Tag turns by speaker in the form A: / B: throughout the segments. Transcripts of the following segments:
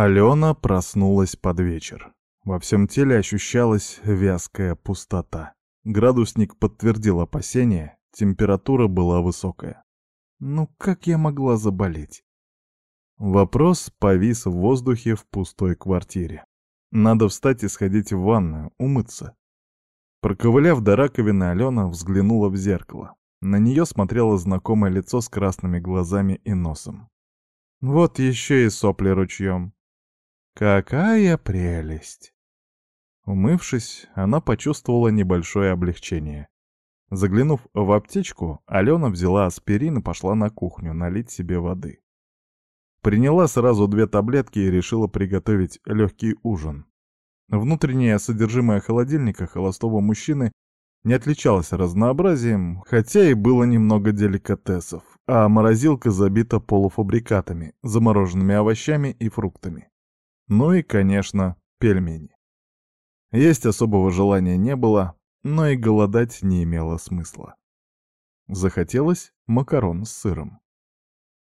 A: Алена проснулась под вечер. Во всем теле ощущалась вязкая пустота. Градусник подтвердил опасения, температура была высокая. Ну как я могла заболеть? Вопрос повис в воздухе в пустой квартире. Надо встать и сходить в ванную, умыться. Проковыляв до раковины, Алена взглянула в зеркало. На нее смотрело знакомое лицо с красными глазами и носом. Вот еще и сопли ручьем. Какая прелесть! Умывшись, она почувствовала небольшое облегчение. Заглянув в аптечку, Алена взяла аспирин и пошла на кухню налить себе воды. Приняла сразу две таблетки и решила приготовить легкий ужин. Внутреннее содержимое холодильника холостого мужчины не отличалось разнообразием, хотя и было немного деликатесов, а морозилка забита полуфабрикатами, замороженными овощами и фруктами. Ну и, конечно, пельмени. Есть особого желания не было, но и голодать не имело смысла. Захотелось макарон с сыром.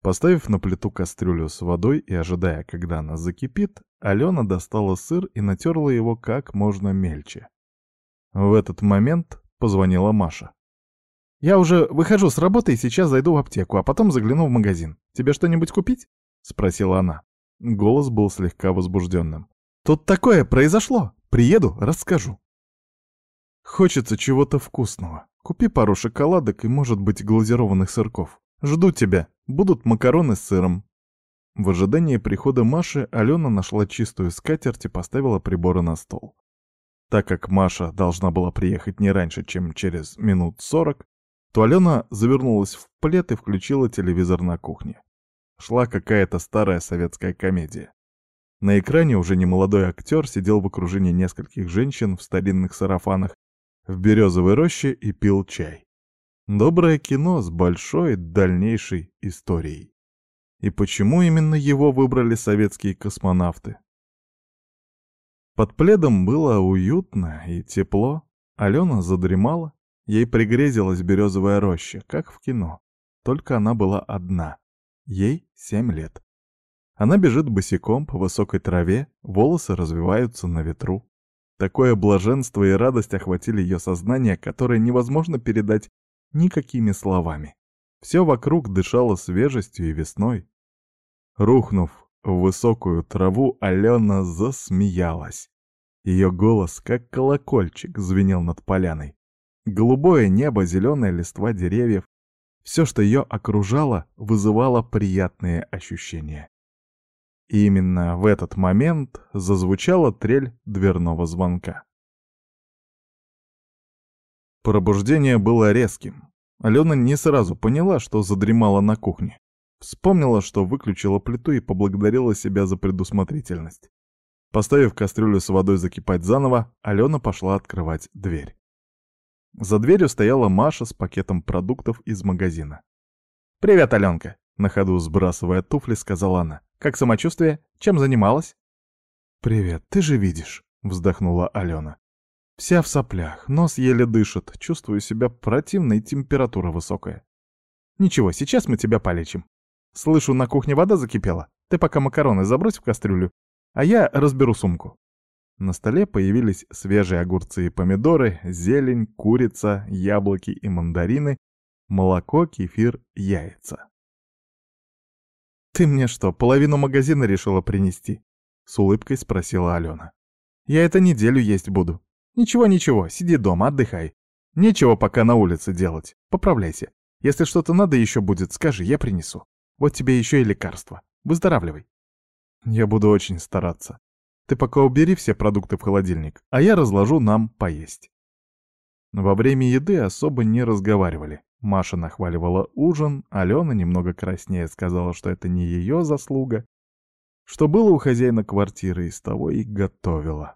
A: Поставив на плиту кастрюлю с водой и ожидая, когда она закипит, Алена достала сыр и натерла его как можно мельче. В этот момент позвонила Маша. «Я уже выхожу с работы и сейчас зайду в аптеку, а потом загляну в магазин. Тебе что-нибудь купить?» — спросила она. Голос был слегка возбужденным. «Тут такое произошло! Приеду, расскажу!» «Хочется чего-то вкусного. Купи пару шоколадок и, может быть, глазированных сырков. Жду тебя. Будут макароны с сыром». В ожидании прихода Маши Алена нашла чистую скатерть и поставила приборы на стол. Так как Маша должна была приехать не раньше, чем через минут сорок, то Алена завернулась в плед и включила телевизор на кухне шла какая-то старая советская комедия. На экране уже немолодой актер сидел в окружении нескольких женщин в старинных сарафанах в березовой роще и пил чай. Доброе кино с большой дальнейшей историей. И почему именно его выбрали советские космонавты? Под пледом было уютно и тепло. Алена задремала. Ей пригрезилась березовая роща, как в кино. Только она была одна. Ей семь лет. Она бежит босиком по высокой траве, волосы развиваются на ветру. Такое блаженство и радость охватили ее сознание, которое невозможно передать никакими словами. Все вокруг дышало свежестью и весной. Рухнув в высокую траву, Алена засмеялась. Ее голос, как колокольчик, звенел над поляной. Голубое небо, зеленая листва деревьев, все, что ее окружало, вызывало приятные ощущения. И именно в этот момент зазвучала трель дверного звонка. Пробуждение было резким. Алена не сразу поняла, что задремала на кухне. Вспомнила, что выключила плиту и поблагодарила себя за предусмотрительность. Поставив кастрюлю с водой закипать заново, Алена пошла открывать дверь. За дверью стояла Маша с пакетом продуктов из магазина. «Привет, Аленка!» — на ходу сбрасывая туфли, сказала она. «Как самочувствие? Чем занималась?» «Привет, ты же видишь!» — вздохнула Алена. «Вся в соплях, нос еле дышит, чувствую себя противно и температура высокая. Ничего, сейчас мы тебя полечим. Слышу, на кухне вода закипела. Ты пока макароны забрось в кастрюлю, а я разберу сумку». На столе появились свежие огурцы и помидоры, зелень, курица, яблоки и мандарины, молоко, кефир, яйца. «Ты мне что, половину магазина решила принести?» — с улыбкой спросила Алена. «Я это неделю есть буду. Ничего-ничего, сиди дома, отдыхай. Нечего пока на улице делать. Поправляйся. Если что-то надо еще будет, скажи, я принесу. Вот тебе еще и лекарство. Выздоравливай». «Я буду очень стараться», ты пока убери все продукты в холодильник, а я разложу нам поесть. Во время еды особо не разговаривали. Маша нахваливала ужин, Алена немного краснее сказала, что это не ее заслуга. Что было у хозяина квартиры, из того и готовила.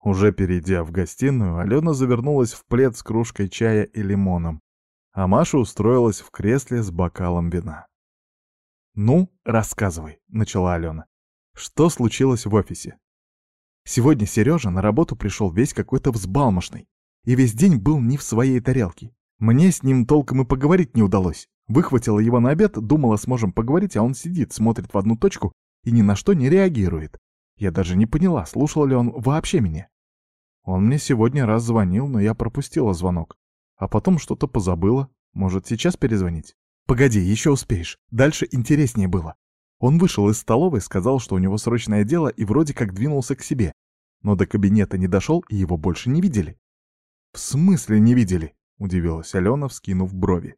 A: Уже перейдя в гостиную, Алена завернулась в плед с кружкой чая и лимоном, а Маша устроилась в кресле с бокалом вина. «Ну, рассказывай», — начала Алена. Что случилось в офисе? Сегодня Сережа на работу пришел весь какой-то взбалмошный. И весь день был не в своей тарелке. Мне с ним толком и поговорить не удалось. Выхватила его на обед, думала, сможем поговорить, а он сидит, смотрит в одну точку и ни на что не реагирует. Я даже не поняла, слушал ли он вообще меня. Он мне сегодня раз звонил, но я пропустила звонок. А потом что-то позабыла. Может, сейчас перезвонить? Погоди, еще успеешь. Дальше интереснее было. Он вышел из столовой, сказал, что у него срочное дело, и вроде как двинулся к себе. Но до кабинета не дошел, и его больше не видели. «В смысле не видели?» — удивилась Алена, вскинув брови.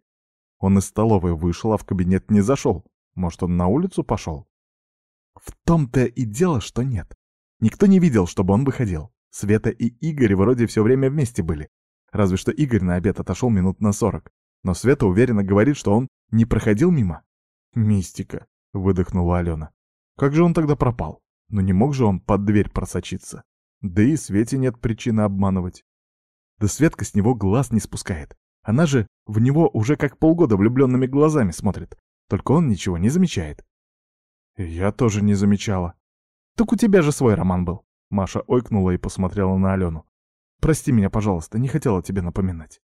A: Он из столовой вышел, а в кабинет не зашел. Может, он на улицу пошел? В том-то и дело, что нет. Никто не видел, чтобы он выходил. Света и Игорь вроде все время вместе были. Разве что Игорь на обед отошел минут на сорок. Но Света уверенно говорит, что он не проходил мимо. «Мистика», — выдохнула Алена. «Как же он тогда пропал? Ну не мог же он под дверь просочиться? Да и Свете нет причины обманывать. Да Светка с него глаз не спускает. Она же в него уже как полгода влюбленными глазами смотрит. Только он ничего не замечает. Я тоже не замечала. Так у тебя же свой роман был. Маша ойкнула и посмотрела на Алену. Прости меня, пожалуйста, не хотела тебе напоминать.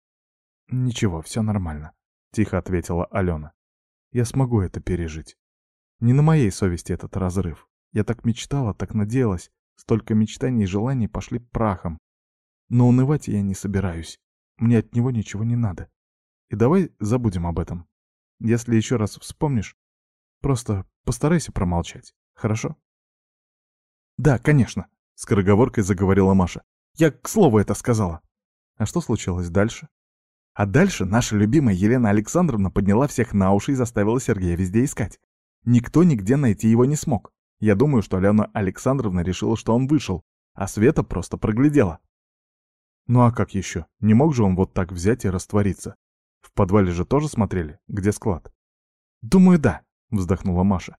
A: Ничего, все нормально, тихо ответила Алена. Я смогу это пережить. Не на моей совести этот разрыв. Я так мечтала, так надеялась. Столько мечтаний и желаний пошли прахом. Но унывать я не собираюсь. Мне от него ничего не надо. И давай забудем об этом. Если еще раз вспомнишь, просто постарайся промолчать, хорошо? Да, конечно, скороговоркой заговорила Маша. Я к слову это сказала. А что случилось дальше? А дальше наша любимая Елена Александровна подняла всех на уши и заставила Сергея везде искать. Никто нигде найти его не смог. Я думаю, что Алена Александровна решила, что он вышел, а Света просто проглядела. Ну а как еще? Не мог же он вот так взять и раствориться? В подвале же тоже смотрели, где склад? Думаю, да, вздохнула Маша.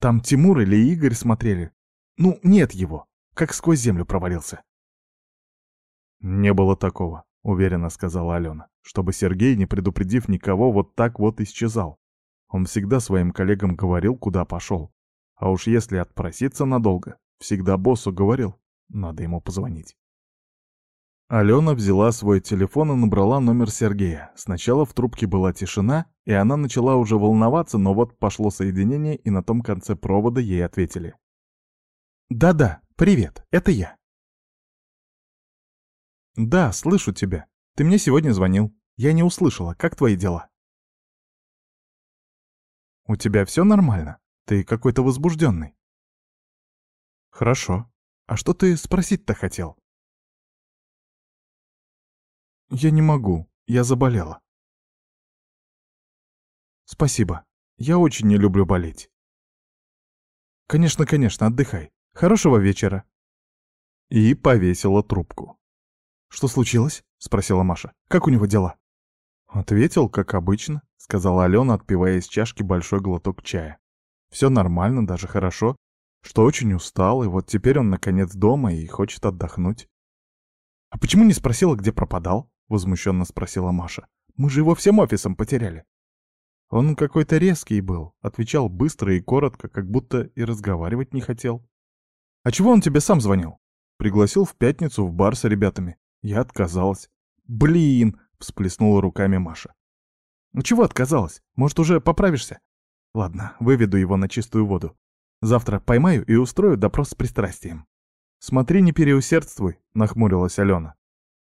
A: Там Тимур или Игорь смотрели. Ну, нет его. Как сквозь землю провалился. Не было такого, уверенно сказала Алена, чтобы Сергей, не предупредив никого, вот так вот исчезал. Он всегда своим коллегам говорил, куда пошел. А уж если отпроситься надолго, всегда боссу говорил, надо ему позвонить. Алена взяла свой телефон и набрала номер Сергея. Сначала в трубке была тишина, и она начала уже волноваться, но вот пошло соединение, и на том конце провода ей ответили. «Да-да, привет, это я». «Да, слышу тебя. Ты мне сегодня звонил. Я не услышала. Как твои дела?» «У тебя все нормально? Ты какой-то возбужденный». «Хорошо. А что ты спросить-то хотел?» «Я не могу. Я заболела». «Спасибо. Я очень не люблю болеть». «Конечно, конечно, отдыхай. Хорошего вечера». И повесила трубку. «Что случилось?» — спросила Маша. «Как у него дела?» «Ответил, как обычно», — сказала Алена, отпивая из чашки большой глоток чая. «Все нормально, даже хорошо, что очень устал, и вот теперь он наконец дома и хочет отдохнуть». «А почему не спросила, где пропадал?» — возмущенно спросила Маша. «Мы же его всем офисом потеряли». Он какой-то резкий был, отвечал быстро и коротко, как будто и разговаривать не хотел. «А чего он тебе сам звонил?» Пригласил в пятницу в бар с ребятами. Я отказалась. «Блин!» — всплеснула руками Маша. «Ну чего отказалась? Может, уже поправишься?» «Ладно, выведу его на чистую воду. Завтра поймаю и устрою допрос с пристрастием». «Смотри, не переусердствуй», — нахмурилась Алена.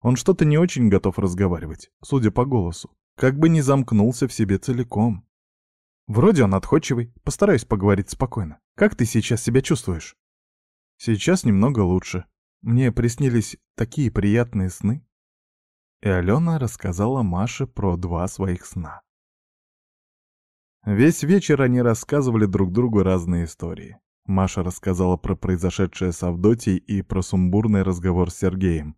A: Он что-то не очень готов разговаривать, судя по голосу. Как бы не замкнулся в себе целиком. Вроде он отходчивый, постараюсь поговорить спокойно. Как ты сейчас себя чувствуешь? Сейчас немного лучше. Мне приснились такие приятные сны. И Алена рассказала Маше про два своих сна. Весь вечер они рассказывали друг другу разные истории. Маша рассказала про произошедшее с Авдотьей и про сумбурный разговор с Сергеем.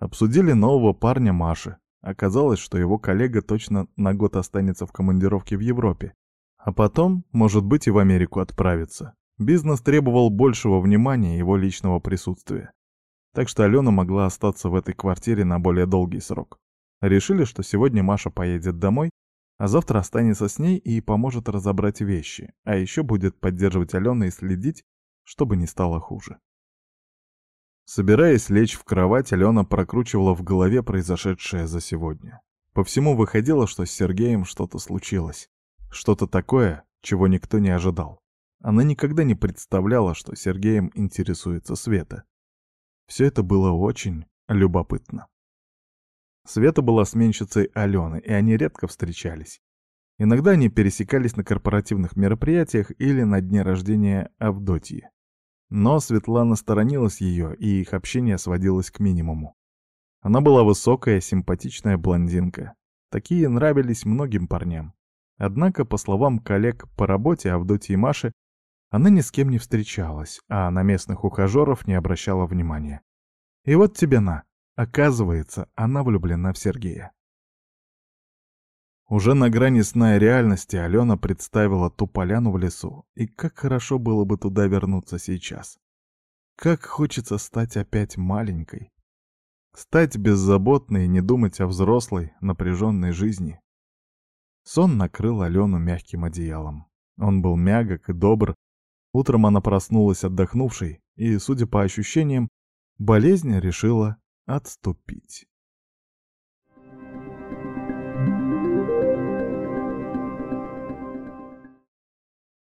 A: Обсудили нового парня Маши. Оказалось, что его коллега точно на год останется в командировке в Европе. А потом, может быть, и в Америку отправится. Бизнес требовал большего внимания и его личного присутствия. Так что Алена могла остаться в этой квартире на более долгий срок. Решили, что сегодня Маша поедет домой, а завтра останется с ней и поможет разобрать вещи, а еще будет поддерживать Алену и следить, чтобы не стало хуже. Собираясь лечь в кровать, Алена прокручивала в голове произошедшее за сегодня. По всему выходило, что с Сергеем что-то случилось. Что-то такое, чего никто не ожидал. Она никогда не представляла, что Сергеем интересуется Света. Все это было очень любопытно. Света была сменщицей Алены, и они редко встречались. Иногда они пересекались на корпоративных мероприятиях или на дне рождения Авдотьи. Но Светлана сторонилась ее, и их общение сводилось к минимуму. Она была высокая, симпатичная блондинка. Такие нравились многим парням. Однако, по словам коллег по работе Авдотьи и Маши, она ни с кем не встречалась, а на местных ухажеров не обращала внимания. И вот тебе на. Оказывается, она влюблена в Сергея. Уже на грани сна и реальности Алена представила ту поляну в лесу, и как хорошо было бы туда вернуться сейчас. Как хочется стать опять маленькой. Стать беззаботной и не думать о взрослой, напряженной жизни. Сон накрыл Алену мягким одеялом. Он был мягок и добр. Утром она проснулась отдохнувшей, и, судя по ощущениям, болезнь решила отступить.